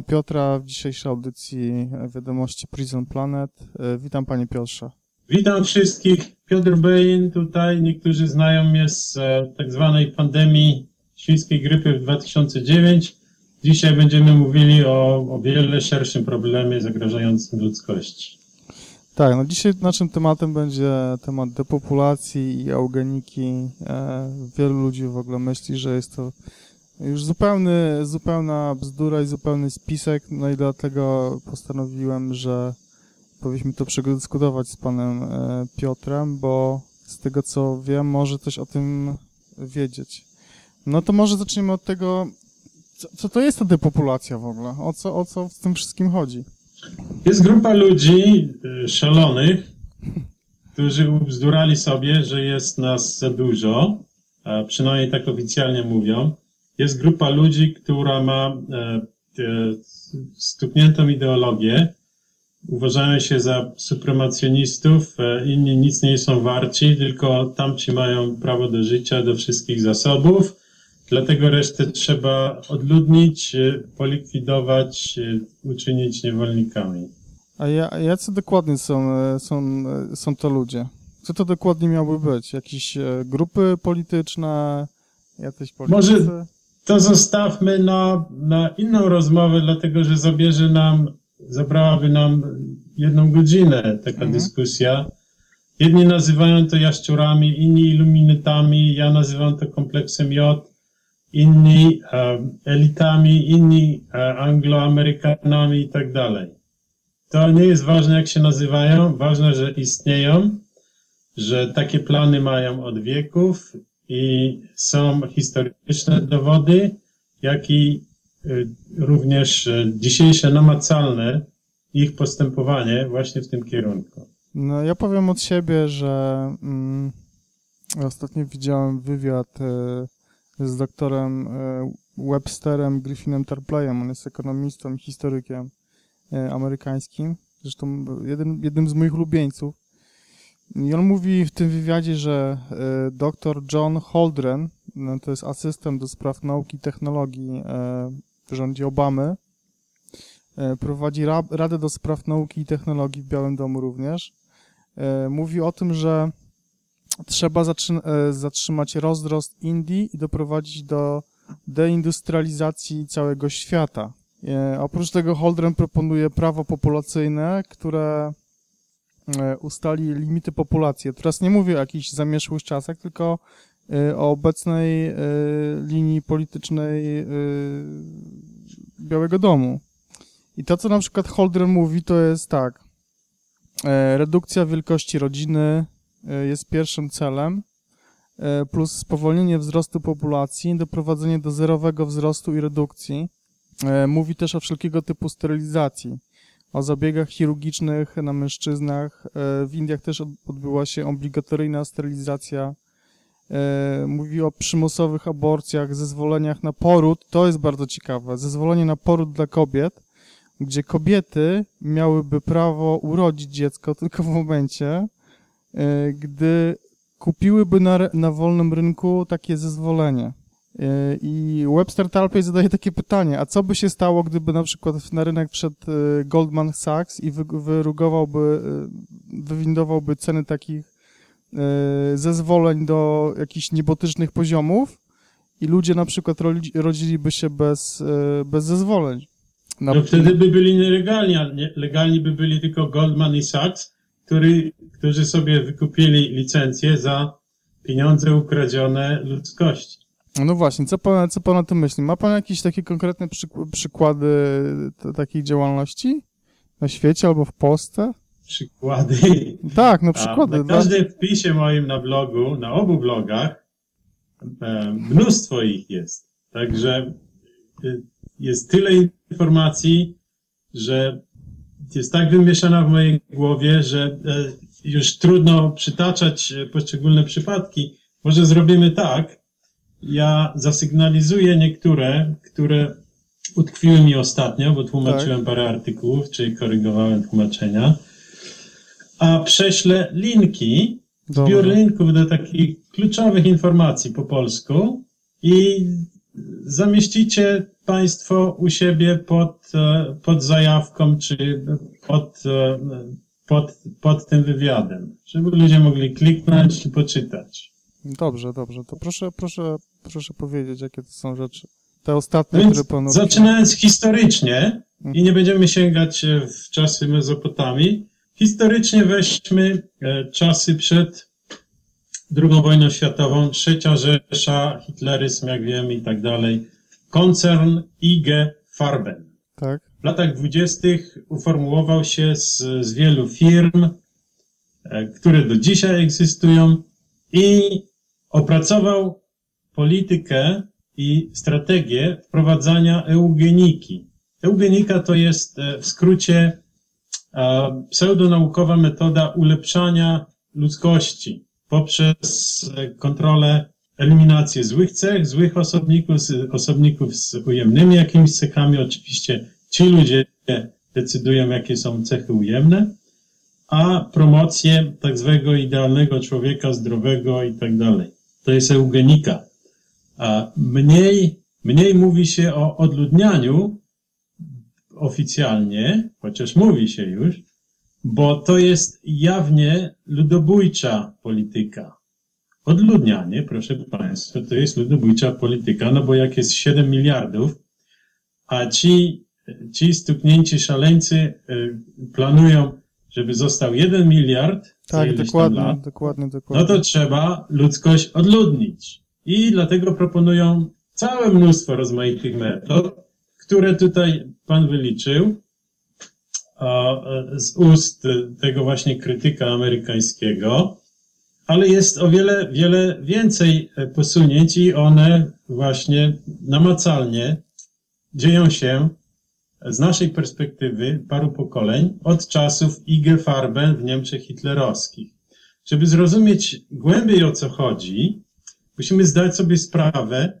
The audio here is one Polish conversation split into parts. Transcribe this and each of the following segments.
Pana Piotra w dzisiejszej audycji Wiadomości Prison Planet. E, Witam panie Piotrze. Witam wszystkich. Piotr Bejin tutaj. Niektórzy znają mnie z e, tak zwanej pandemii świńskiej grypy w 2009. Dzisiaj będziemy mówili o, o wiele szerszym problemie zagrażającym ludzkości. Tak, no dzisiaj naszym tematem będzie temat depopulacji i eugeniki. E, wielu ludzi w ogóle myśli, że jest to już zupełny, zupełna bzdura i zupełny spisek, no i dlatego postanowiłem, że powinniśmy to przedyskutować z panem e, Piotrem, bo z tego co wiem, może coś o tym wiedzieć. No to może zaczniemy od tego, co, co to jest ta depopulacja w ogóle? O co, o co w tym wszystkim chodzi? Jest grupa ludzi e, szalonych, którzy ubzdurali sobie, że jest nas za dużo, a przynajmniej tak oficjalnie mówią. Jest grupa ludzi, która ma e, stukniętą ideologię, uważają się za supremacjonistów, e, inni nic nie są warci, tylko tamci mają prawo do życia, do wszystkich zasobów. Dlatego resztę trzeba odludnić, e, polikwidować, uczynić niewolnikami. A, ja, a jacy dokładnie są, są, są to ludzie? Co to dokładnie miałoby być? Jakieś grupy polityczne? Jacyś politycy? Może- To zostawmy na, na inną rozmowę, dlatego że zabierze nam, zabrałaby nam jedną godzinę taka Mhm. dyskusja. Jedni nazywają to jaszczurami, inni iluminatami, ja nazywam to kompleksem J, inni e, elitami, inni angloamerykanami i tak dalej. To nie jest ważne, jak się nazywają, ważne, że istnieją, że takie plany mają od wieków i są historyczne dowody, jak i y, również y, dzisiejsze namacalne ich postępowanie właśnie w tym kierunku. No, ja powiem od siebie, że mm, ostatnio widziałem wywiad e, z doktorem e, Websterem Griffinem Tarpleyem. On jest ekonomistą i historykiem e, amerykańskim. Zresztą jeden, jednym z moich ulubieńców. I on mówi w tym wywiadzie, że e, dr John Holdren, no, to jest asystent do spraw nauki i technologii e, w rządzie Obamy, e, prowadzi ra Radę do Spraw Nauki i Technologii w Białym Domu również. Mówi o tym, że trzeba zatrzy- zatrzymać rozrost Indii i doprowadzić do deindustrializacji całego świata. Oprócz tego Holdren proponuje prawo populacyjne, które ustali limity populacji. Teraz nie mówię o jakichś zamieszłych czasach, tylko e, o obecnej e, linii politycznej e, Białego Domu. I to, co na przykład Holdren mówi, to jest tak. E, redukcja wielkości rodziny e, jest pierwszym celem, e, plus spowolnienie wzrostu populacji, doprowadzenie do zerowego wzrostu i redukcji. E, mówi też o wszelkiego typu sterylizacji, o zabiegach chirurgicznych na mężczyznach. E, w Indiach też od- odbyła się obligatoryjna sterylizacja. E, mówi o przymusowych aborcjach, zezwoleniach na poród. To jest bardzo ciekawe. Zezwolenie na poród dla kobiet gdzie kobiety miałyby prawo urodzić dziecko tylko w momencie, e, gdy kupiłyby na, na wolnym rynku takie zezwolenie. E, I Webster Talpey zadaje takie pytanie, a co by się stało, gdyby na przykład na rynek wszedł e, Goldman Sachs i wy, wyrugowałby, e, wywindowałby ceny takich zezwoleń do jakichś niebotycznych poziomów i ludzie na przykład rodzi- rodziliby się bez, bez zezwoleń. Na- No wtedy by byli nielegalni, a nie, legalni by byli tylko Goldman i Sachs, który, którzy sobie wykupili licencję za pieniądze ukradzione ludzkości. No właśnie, co pan, co pan o tym myśli? Ma pan jakieś takie konkretne przyk- przykłady takiej działalności na świecie albo w Polsce? Przykłady. Tak, no A przykłady. na dla- każdym wpisie moim na blogu, na obu blogach, mnóstwo ich jest. Także y, jest tyle informacji, że jest tak wymieszana w mojej głowie, że e, już trudno przytaczać poszczególne przypadki. Może zrobimy tak. Ja zasygnalizuję niektóre, które utkwiły mi ostatnio, bo tłumaczyłem parę artykułów, czyli korygowałem tłumaczenia. A prześlę linki Dobra. zbiór linków do takich kluczowych informacji po polsku i zamieścicie Państwo u siebie pod, e, pod zajawką czy pod, e, pod, pod tym wywiadem, żeby ludzie mogli kliknąć i poczytać. Dobrze, dobrze. To proszę, proszę, proszę powiedzieć, jakie to są rzeczy. Te ostatnie, Więc które pan zaczynając historycznie i nie będziemy sięgać e, w czasy Mezopotamii, historycznie weźmy e, czasy przed II wojną światową, trzecia Rzesza, hitleryzm, jak wiemy i tak dalej, koncern IG Farben. Tak? W latach dwudziestych uformułował się z, z wielu firm, e, które do dzisiaj egzystują i opracował politykę i strategię wprowadzania eugeniki. Eugenika to jest e, w skrócie e, pseudonaukowa metoda ulepszania ludzkości poprzez e, kontrolę, eliminację złych cech, złych osobników, osobników z ujemnymi jakimiś cechami. Oczywiście ci ludzie decydują, jakie są cechy ujemne, a promocję tak zwanego idealnego człowieka, zdrowego i tak dalej. To jest eugenika. Mniej, mniej mówi się o odludnianiu oficjalnie, chociaż mówi się już, bo to jest jawnie ludobójcza polityka. Odludnianie, proszę Państwa, to jest ludobójcza polityka, no bo jak jest 7 miliardów, a ci, ci stuknięci szaleńcy y, planują, żeby został 1 miliard Tak, dokładnie, lat, dokładnie, no dokładnie. to trzeba ludzkość odludnić. I dlatego proponują całe mnóstwo rozmaitych metod, które tutaj Pan wyliczył e, z ust tego właśnie krytyka amerykańskiego, ale jest o wiele, wiele więcej e, posunięć i one właśnie namacalnie dzieją się z naszej perspektywy paru pokoleń od czasów IG Farben w Niemczech hitlerowskich. Żeby zrozumieć głębiej o co chodzi, musimy zdać sobie sprawę,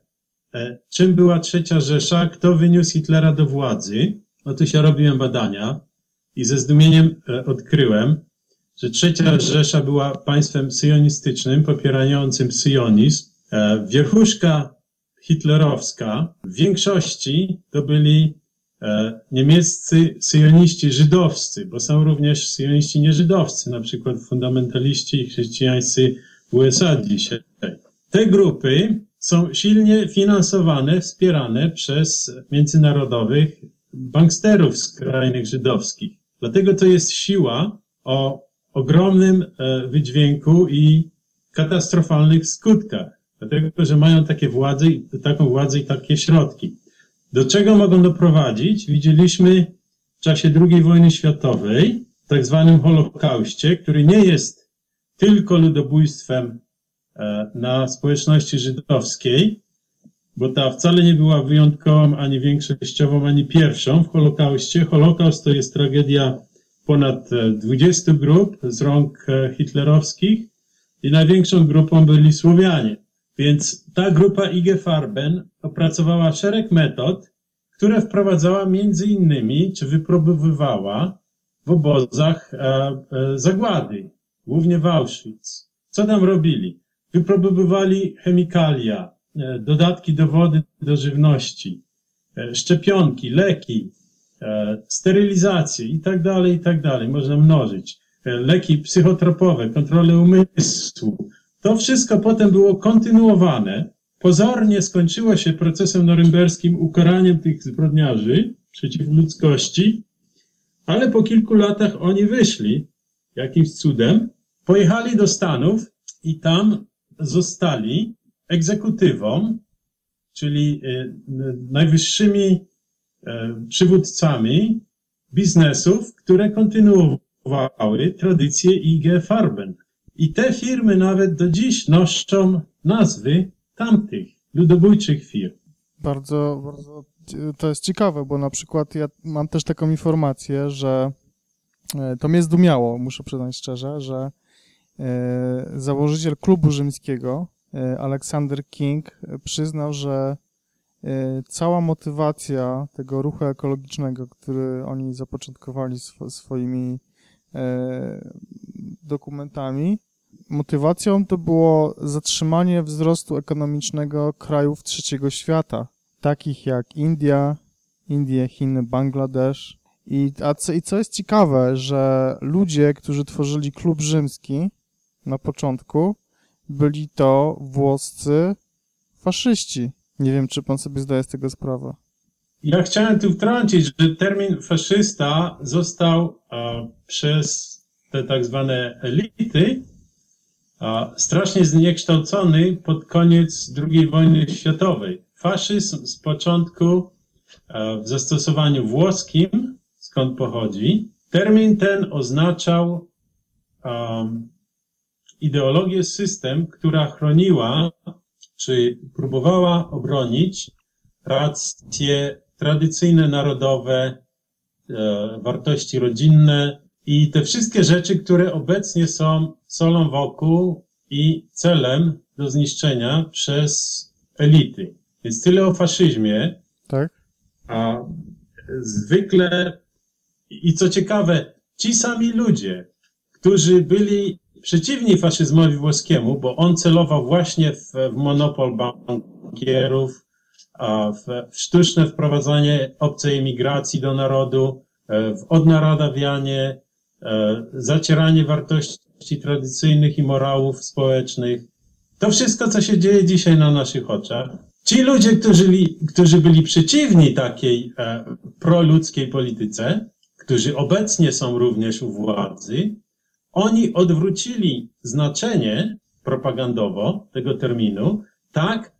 e, czym była trzecia Rzesza, kto wyniósł Hitlera do władzy. Otóż ja robiłem badania i ze zdumieniem e, odkryłem, że trzecia Rzesza była państwem syjonistycznym, popierającym syjonizm. E, Wierchuszka hitlerowska w większości to byli niemieccy syjoniści żydowscy, bo są również syjoniści nieżydowscy, na przykład fundamentaliści chrześcijańscy w USA dzisiaj. Te grupy są silnie finansowane, wspierane przez międzynarodowych banksterów skrajnych żydowskich. Dlatego to jest siła o ogromnym e, wydźwięku i katastrofalnych skutkach. Dlatego, że mają takie władze, i- taką władzę i takie środki. Do czego mogą doprowadzić? Widzieliśmy w czasie II wojny światowej, w tak zwanym Holokauście, który nie jest tylko ludobójstwem e, na społeczności żydowskiej, bo ta wcale nie była wyjątkową, ani większościową, ani pierwszą w Holokauście. Holokaust to jest tragedia ponad e, 20 grup z rąk e, hitlerowskich i największą grupą byli Słowianie. Więc ta grupa IG Farben opracowała szereg metod, które wprowadzała między innymi, czy wypróbowywała w obozach e, e, zagłady, głównie w Auschwitz. Co tam robili? Wypróbowywali chemikalia, e, dodatki do wody, do żywności, szczepionki, leki, sterylizację i tak dalej, i tak dalej. Można mnożyć. Leki psychotropowe, kontrolę umysłu. To wszystko potem było kontynuowane. Pozornie skończyło się procesem norymberskim ukaraniem tych zbrodniarzy przeciw ludzkości, ale po kilku latach oni wyszli jakimś cudem, pojechali do Stanów i tam zostali egzekutywą, czyli y, najwyższymi e, przywódcami biznesów, które kontynuowały tradycję IG Farben. I te firmy nawet do dziś noszą nazwy tamtych ludobójczych firm. Bardzo, bardzo to jest ciekawe, bo na przykład ja mam też taką informację, że e, to mnie zdumiało, muszę przyznać szczerze, że e, założyciel klubu rzymskiego, e, Alexander King, przyznał, że cała motywacja tego ruchu ekologicznego, który oni zapoczątkowali swo, swoimi dokumentami, motywacją to było zatrzymanie wzrostu ekonomicznego krajów trzeciego świata, takich jak India, Indie, Chiny, Bangladesz. I, a co, I co jest ciekawe, że ludzie, którzy tworzyli klub rzymski na początku, byli to włoscy faszyści. Nie wiem, czy pan sobie zdaje z tego sprawę. Ja chciałem tu wtrącić, że termin faszysta został e, przez te tak zwane elity strasznie zniekształcony pod koniec II wojny światowej. Faszyzm z początku e, w zastosowaniu włoskim, skąd pochodzi, termin ten oznaczał um, ideologię system, która chroniła, czy próbowała obronić racje tradycyjne, narodowe, e, wartości rodzinne i te wszystkie rzeczy, które obecnie są solą wokół i celem do zniszczenia przez elity. Więc tyle o faszyzmie. Tak? A zwykle, i co ciekawe, ci sami ludzie, którzy byli przeciwni faszyzmowi włoskiemu, bo on celował właśnie w, w monopol bankierów, w, w sztuczne wprowadzanie obcej emigracji do narodu, e, w odnaradawianie, e, zacieranie wartości tradycyjnych i morałów społecznych. To wszystko, co się dzieje dzisiaj na naszych oczach. Ci ludzie, którzy, którzy byli przeciwni takiej e, proludzkiej polityce, którzy obecnie są również u władzy, oni odwrócili znaczenie propagandowo tego terminu tak,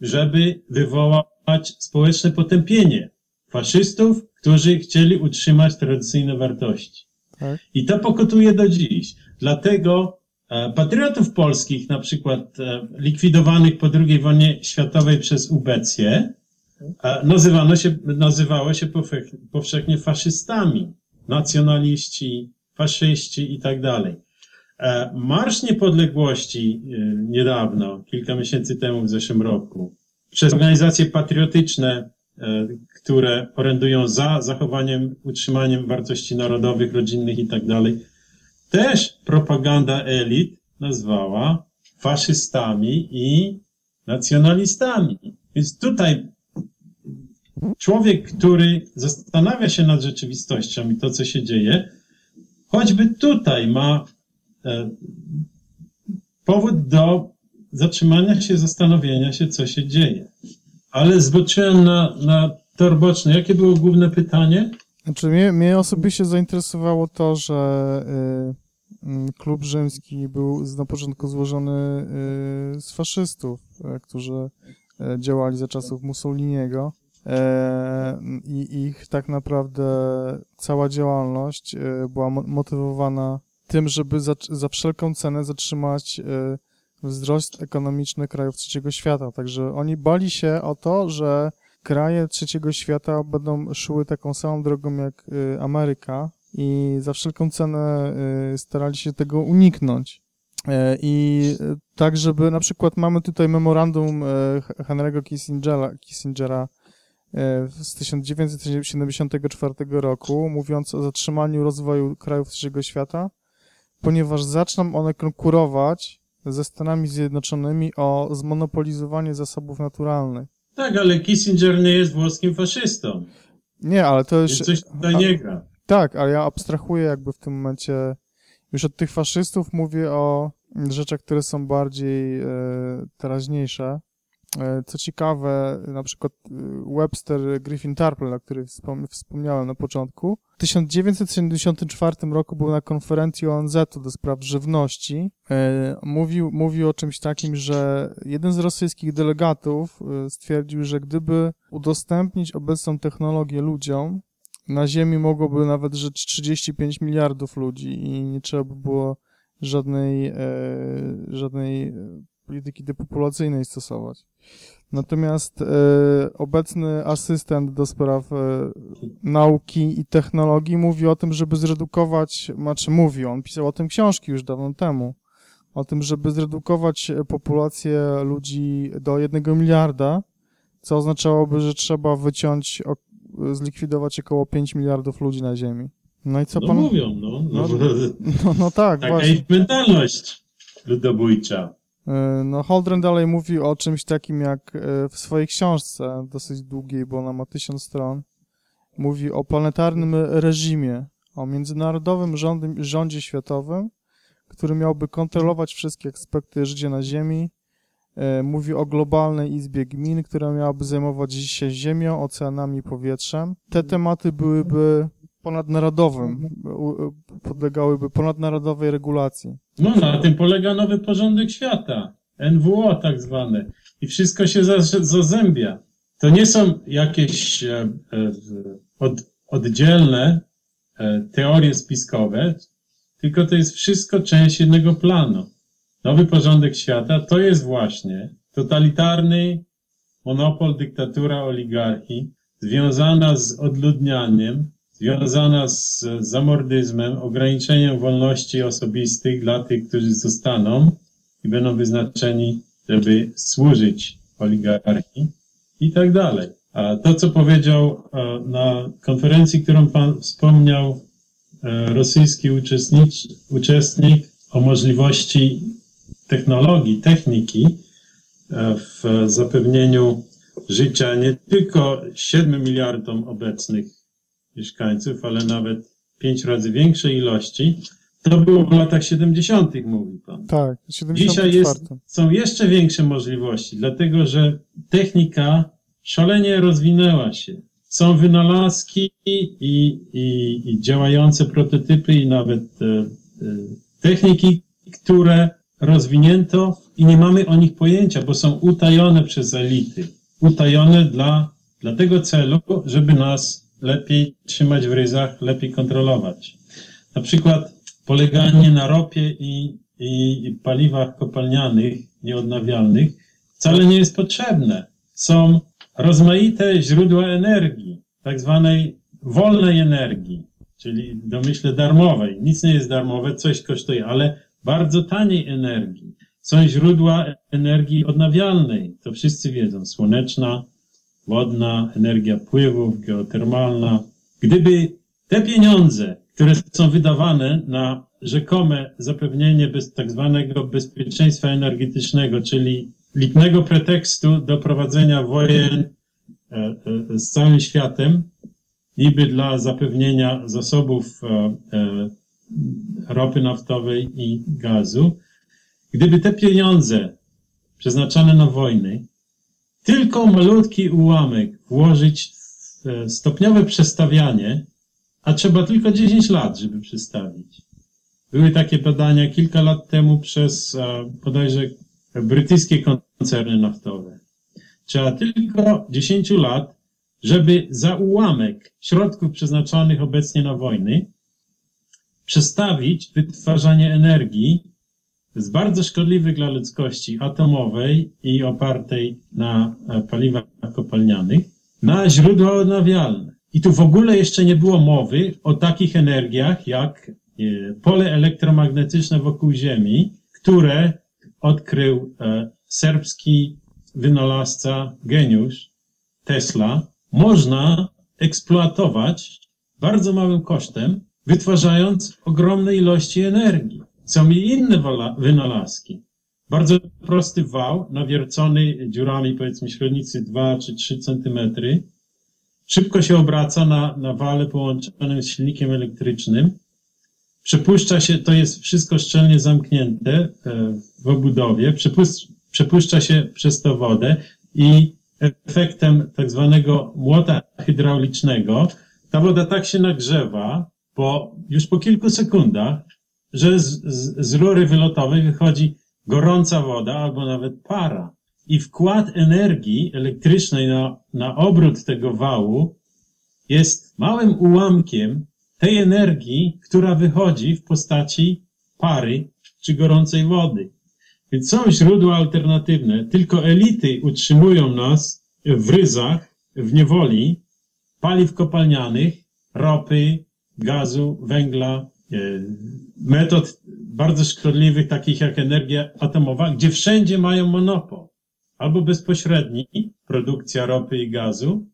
żeby wywołać społeczne potępienie faszystów, którzy chcieli utrzymać tradycyjne wartości. Tak. I to pokutuje do dziś. Dlatego e, patriotów polskich, na przykład e, likwidowanych po II wojnie światowej przez ubecję, e, nazywano się, nazywało się powszechnie faszystami. Nacjonaliści, faszyści i tak dalej. Marsz Niepodległości niedawno, kilka miesięcy temu, w zeszłym roku, przez organizacje patriotyczne, które orędują za zachowaniem, utrzymaniem wartości narodowych, rodzinnych i tak dalej, też propaganda elit nazwała faszystami i nacjonalistami. Więc tutaj człowiek, który zastanawia się nad rzeczywistością i to, co się dzieje, choćby tutaj ma E, powód do zatrzymania się, zastanowienia się, co się dzieje. Ale zboczyłem na, na tor boczny. Jakie było główne pytanie? Znaczy, mnie, mnie osobiście zainteresowało to, że y, y, klub rzymski był na początku złożony y, z faszystów, y, którzy y, działali za czasów Mussoliniego. E, I ich tak naprawdę cała działalność była motywowana tym, żeby za, za wszelką cenę zatrzymać y, wzrost ekonomiczny krajów trzeciego świata. Także oni bali się o to, że kraje trzeciego świata będą szły taką samą drogą jak y, Ameryka i za wszelką cenę y, starali się tego uniknąć. E, I tak, żeby na przykład mamy tutaj memorandum Henry'ego Kissingera, Kissingera z 1974 roku, mówiąc o zatrzymaniu rozwoju krajów trzeciego świata, ponieważ zaczną one konkurować ze Stanami Zjednoczonymi o zmonopolizowanie zasobów naturalnych. Tak, ale Kissinger nie jest włoskim faszystą. Nie, ale to już... Więc coś tutaj nie gra. Tak, ale ja abstrahuję jakby w tym momencie już od tych faszystów, mówię o rzeczach, które są bardziej e, teraźniejsze. E, co ciekawe, na przykład e, Webster Griffin Tarple, o którym wspomniałem na początku, w 1974 roku był na konferencji ONZ-u do spraw żywności. E, mówił, mówił o czymś takim, że jeden z rosyjskich delegatów stwierdził, że gdyby udostępnić obecną technologię ludziom, na Ziemi mogłoby nawet żyć 35 miliardów ludzi i nie trzeba by było żadnej, żadnej polityki depopulacyjnej stosować. Natomiast e, obecny asystent do spraw e, nauki i technologii mówi o tym, żeby zredukować, znaczy mówi, on pisał o tym książki już dawno temu, o tym, żeby zredukować populację ludzi do jednego miliarda, co oznaczałoby, że trzeba wyciąć, o, zlikwidować około 5 miliardów ludzi na Ziemi. No i co no pan... mówią, no. No, no, no, tak, Taka właśnie. mentalność. ludobójcza. E, No, Holdren dalej mówi o czymś takim jak e, w swojej książce, dosyć długiej, bo ona ma tysiąc stron, mówi o planetarnym reżimie, o międzynarodowym rządy, rządzie światowym, który miałby kontrolować wszystkie aspekty życia na Ziemi. E, Mówi o globalnej izbie gmin, która miałaby zajmować się ziemią, oceanami i powietrzem. Te tematy byłyby ponadnarodowym, u- podlegałyby ponadnarodowej regulacji. No, na tym polega nowy porządek świata. NWO tak zwane. I wszystko się za- zazębia. To nie są jakieś e, e, od, oddzielne e, teorie spiskowe, tylko to jest wszystko część jednego planu. Nowy porządek świata to jest właśnie totalitarny monopol, dyktatura oligarchii, związana z odludnianiem, związana z zamordyzmem, ograniczeniem wolności osobistych dla tych, którzy zostaną i będą wyznaczeni, żeby służyć oligarchii i tak dalej. A to, co powiedział e, na konferencji, którą Pan wspomniał, e, rosyjski uczestnik, uczestnik o możliwości technologii, techniki e, w zapewnieniu życia nie tylko 7 miliardom obecnych mieszkańców, ale nawet pięć razy większej ilości. To było w latach 70., mówi Pan. Tak, Dzisiaj 74. jest, są jeszcze większe możliwości, dlatego że technika szalenie rozwinęła się. Są wynalazki i, i, i działające prototypy i nawet e, e, techniki, które rozwinięto i nie mamy o nich pojęcia, bo są utajone przez elity. Utajone dla, dla tego celu, żeby nas lepiej trzymać w ryzach, lepiej kontrolować. Na przykład poleganie na ropie i, i, i paliwach kopalnianych, nieodnawialnych, wcale nie jest potrzebne. Są rozmaite źródła energii, tak zwanej wolnej energii, czyli w domyśle darmowej. Nic nie jest darmowe, coś kosztuje, ale bardzo taniej energii. Są źródła energii odnawialnej, to wszyscy wiedzą, słoneczna, wodna, energia pływów, geotermalna. Gdyby te pieniądze, które są wydawane na rzekome zapewnienie bez, tak zwanego bezpieczeństwa energetycznego, czyli licznego pretekstu do prowadzenia wojen e, e, z całym światem, niby dla zapewnienia zasobów e, ropy naftowej i gazu, gdyby te pieniądze przeznaczone na wojny tylko malutki ułamek włożyć w e, stopniowe przestawianie, a trzeba tylko 10 lat, żeby przestawić. Były takie badania kilka lat temu przez e, bodajże brytyjskie koncerny naftowe. Trzeba tylko 10 lat, żeby za ułamek środków przeznaczonych obecnie na wojny przestawić wytwarzanie energii z bardzo szkodliwych dla ludzkości atomowej i opartej na e, paliwach kopalnianych na źródła odnawialne. I tu w ogóle jeszcze nie było mowy o takich energiach jak e, pole elektromagnetyczne wokół Ziemi, które odkrył e, serbski wynalazca, geniusz Tesla. Można eksploatować bardzo małym kosztem, wytwarzając ogromne ilości energii. Są i inne wynalazki. Bardzo prosty wał, nawiercony dziurami, powiedzmy średnicy 2 czy 3 centymetry. Szybko się obraca na, na wale połączonym z silnikiem elektrycznym. Przepuszcza się, to jest wszystko szczelnie zamknięte e, w obudowie, przepusz- przepuszcza się przez to wodę i efektem tak zwanego młota hydraulicznego ta woda tak się nagrzewa, bo już po kilku sekundach że z, z, z rury wylotowej wychodzi gorąca woda albo nawet para. I wkład energii elektrycznej na, na obrót tego wału jest małym ułamkiem tej energii, która wychodzi w postaci pary czy gorącej wody. Więc są źródła alternatywne, tylko elity utrzymują nas w ryzach, w niewoli paliw kopalnianych, ropy, gazu, węgla, metod bardzo szkodliwych, takich jak energia atomowa, gdzie wszędzie mają monopol. Albo bezpośredni, produkcja ropy i gazu,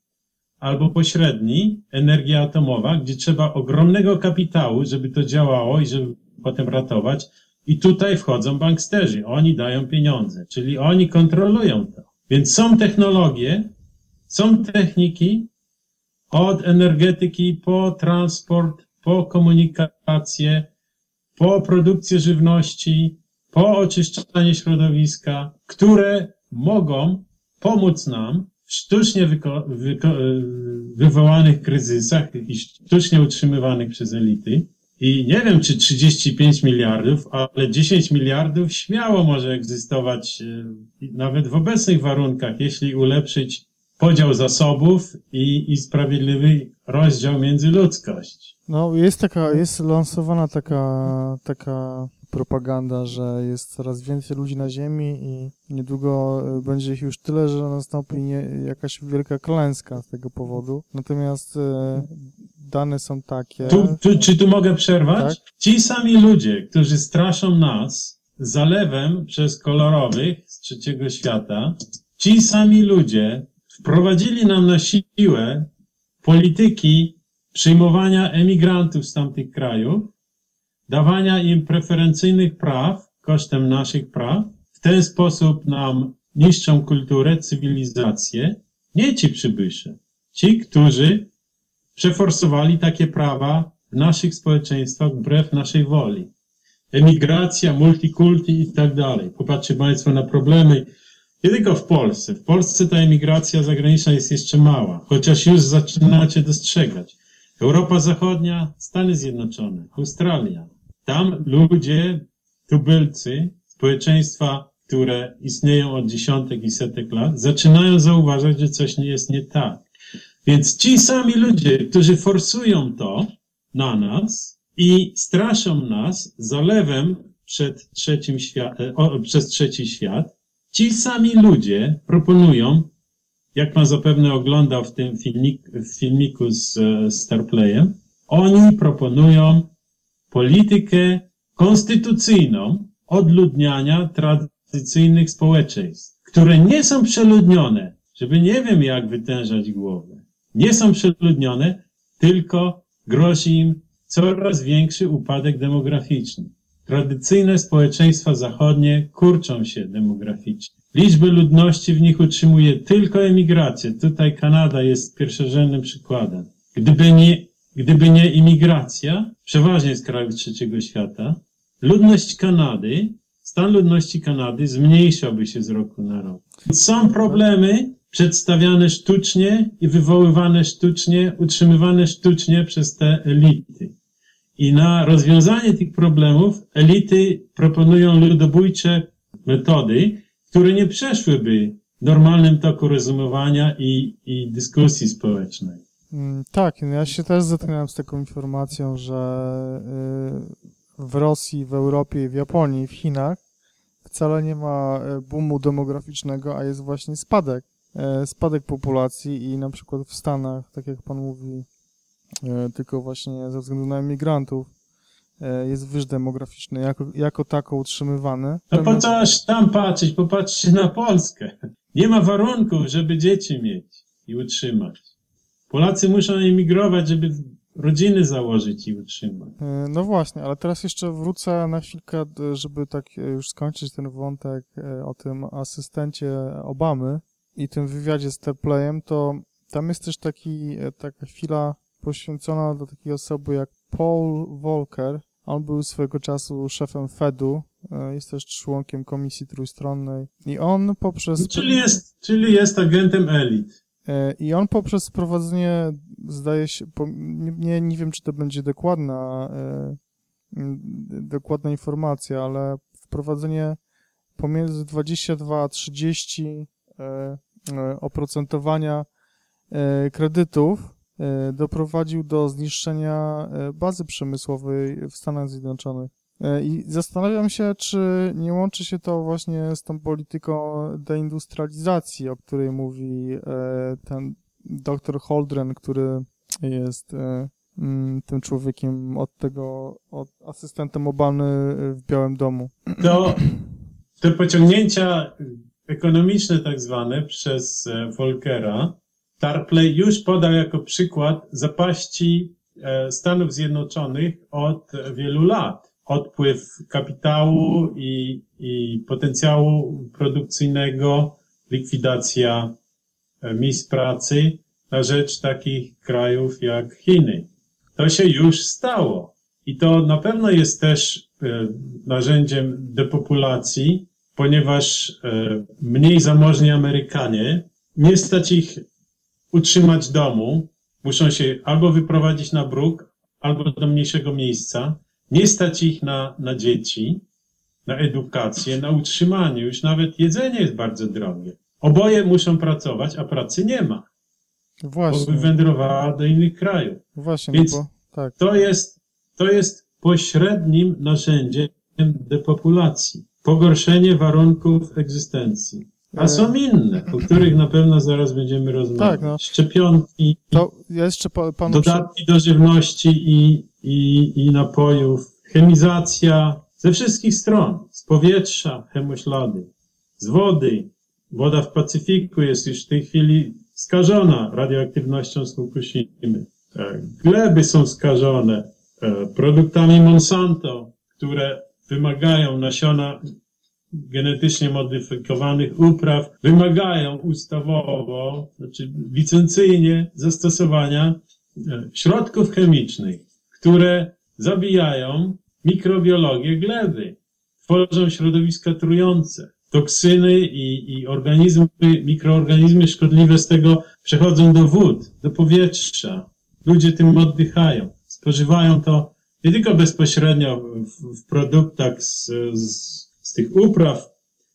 albo pośredni, energia atomowa, gdzie trzeba ogromnego kapitału, żeby to działało i żeby potem ratować. I tutaj wchodzą banksterzy. Oni dają pieniądze, czyli oni kontrolują to. Więc są technologie, są techniki od energetyki po transport, po komunikację, po produkcję żywności, po oczyszczanie środowiska, które mogą pomóc nam w sztucznie e, wywołanych kryzysach i sztucznie utrzymywanych przez elity. I nie wiem, czy 35 miliardów, ale 10 miliardów śmiało może egzystować e, nawet w obecnych warunkach, jeśli ulepszyć podział zasobów i, i sprawiedliwy rozdział międzyludzkość. No, jest taka, jest lansowana taka, taka propaganda, że jest coraz więcej ludzi na Ziemi i niedługo y, będzie ich już tyle, że nastąpi nie, jakaś wielka klęska z tego powodu. Natomiast y, dane są takie. Tu, tu, czy tu mogę przerwać? Tak. Ci sami ludzie, którzy straszą nas zalewem przez kolorowych z trzeciego świata, ci sami ludzie wprowadzili nam na siłę polityki przyjmowania emigrantów z tamtych krajów, dawania im preferencyjnych praw kosztem naszych praw. W ten sposób nam niszczą kulturę, cywilizację. Nie ci przybysze. Ci, którzy przeforsowali takie prawa w naszych społeczeństwach wbrew naszej woli. Emigracja, multikulti i tak dalej. Popatrzcie Państwo na problemy nie tylko w Polsce. W Polsce ta emigracja zagraniczna jest jeszcze mała, chociaż już zaczynacie dostrzegać. Europa Zachodnia, Stany Zjednoczone, Australia. Tam ludzie, tubylcy, społeczeństwa, które istnieją od dziesiątek i setek lat, zaczynają zauważać, że coś nie jest nie tak. Więc ci sami ludzie, którzy forsują to na nas i straszą nas zalewem przed trzecim świat, o, przez trzeci świat, ci sami ludzie proponują, jak pan zapewne oglądał w tym filmik, w filmiku z e, Starplayem, oni proponują politykę konstytucyjną odludniania tradycyjnych społeczeństw, które nie są przeludnione, żeby nie wiem jak wytężać głowę. Nie są przeludnione, tylko grozi im coraz większy upadek demograficzny. Tradycyjne społeczeństwa zachodnie kurczą się demograficznie. Liczby ludności w nich utrzymuje tylko emigracja. Tutaj Kanada jest pierwszorzędnym przykładem. Gdyby nie, gdyby nie imigracja, przeważnie z krajów trzeciego świata, ludność Kanady, stan ludności Kanady zmniejszałby się z roku na rok. Są problemy przedstawiane sztucznie i wywoływane sztucznie, utrzymywane sztucznie przez te elity. I na rozwiązanie tych problemów elity proponują ludobójcze metody, które nie przeszłyby normalnym toku rozumowania i, i dyskusji społecznej. Mm, Tak, no ja się też zetknąłem z taką informacją, że y, w Rosji, w Europie, w Japonii, w Chinach wcale nie ma e, boomu demograficznego, a jest właśnie spadek. e, Spadek populacji i na przykład w Stanach, tak jak pan mówi, tylko właśnie ze względu na emigrantów jest wyż demograficzny, jako, jako tako utrzymywany. No po co aż tam patrzeć? Popatrzcie na Polskę. Nie ma warunków, żeby dzieci mieć i utrzymać. Polacy muszą emigrować, żeby rodziny założyć i utrzymać. E, No właśnie, ale teraz jeszcze wrócę na chwilkę, d- żeby tak e, już skończyć ten wątek e, o tym asystencie Obamy i tym wywiadzie z Terplayem, to tam jest też taki, e, taka chwila poświęcona do takiej osoby jak Paul Volcker. On był swego czasu szefem Fedu, e, jest też członkiem komisji trójstronnej i on poprzez... Czyli jest, czyli jest agentem elit. E, I on poprzez sprowadzenie, zdaje się, nie, nie, wiem, czy to będzie dokładna, e, dokładna informacja, ale wprowadzenie pomiędzy 22 a 30 e, e, oprocentowania kredytów doprowadził do zniszczenia e, bazy przemysłowej w Stanach Zjednoczonych. E, I zastanawiam się, czy nie łączy się to właśnie z tą polityką deindustrializacji, o której mówi e, ten dr Holdren, który jest e, mm, tym człowiekiem od tego, od asystentem Obamy w Białym Domu. To te pociągnięcia ekonomiczne tak zwane przez e, Volkera, Tarpley już podał jako przykład zapaści e, Stanów Zjednoczonych od wielu lat. odpływ kapitału i, i potencjału produkcyjnego, likwidacja e, miejsc pracy na rzecz takich krajów jak Chiny. To się już stało. I to na pewno jest też e, narzędziem depopulacji, ponieważ mniej zamożni Amerykanie nie stać ich utrzymać domu, muszą się albo wyprowadzić na bruk, albo do mniejszego miejsca. Nie stać ich na, na dzieci, na edukację, na utrzymanie. Już nawet jedzenie jest bardzo drogie. Oboje muszą pracować, a pracy nie ma, bo Właśnie, wywędrowała do innych krajów. właśnie, Więc- no bo tak. To jest, to jest pośrednim narzędziem depopulacji. Pogorszenie warunków egzystencji. A są inne, o których na pewno zaraz będziemy rozmawiać. Tak, no. Szczepionki, To ja jeszcze pa- panu dodatki do żywności i, i, i napojów, chemizacja ze wszystkich stron, z powietrza, chemoślady, z wody. Woda w Pacyfiku jest już w tej chwili skażona radioaktywnością z Fukushimy. E, Gleby są skażone e, produktami Monsanto, które wymagają nasiona genetycznie modyfikowanych upraw, wymagają ustawowo, znaczy licencyjnie zastosowania e, środków chemicznych, które zabijają mikrobiologię gleby, tworzą środowiska trujące. Toksyny i, i organizmy, mikroorganizmy szkodliwe z tego przechodzą do wód, do powietrza. Ludzie tym oddychają. Spożywają to nie tylko bezpośrednio w, w produktach z, z, z tych upraw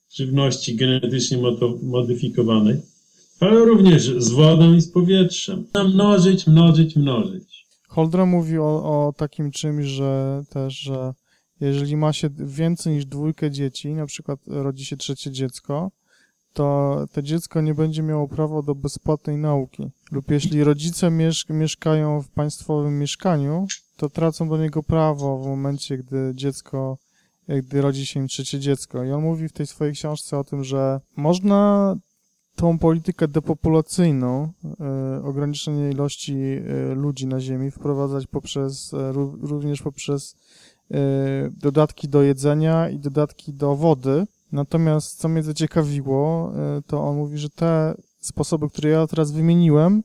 żywności genetycznie modyfikowanych, ale również z wodą i z powietrzem. Mnożyć, mnożyć, mnożyć. Holdra mówi o, o takim czymś, że też, że jeżeli ma się więcej niż dwójkę dzieci, na przykład rodzi się trzecie dziecko, to to dziecko nie będzie miało prawa do bezpłatnej nauki. Lub jeśli rodzice miesz mieszkają w państwowym mieszkaniu, to tracą do niego prawo w momencie, gdy dziecko, gdy rodzi się im trzecie dziecko. I on mówi w tej swojej książce o tym, że można tą politykę depopulacyjną, e, ograniczenie ilości e, ludzi na Ziemi wprowadzać poprzez, ró- również poprzez dodatki do jedzenia i dodatki do wody. Natomiast co mnie zaciekawiło, to on mówi, że te sposoby, które ja teraz wymieniłem,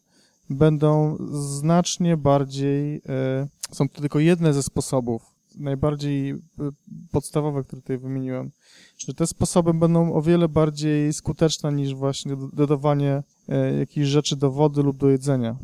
będą znacznie bardziej, są to tylko jedne ze sposobów, najbardziej e, podstawowe, które tutaj wymieniłem, że te sposoby będą o wiele bardziej skuteczne niż właśnie do- dodawanie e, jakichś rzeczy do wody lub do jedzenia.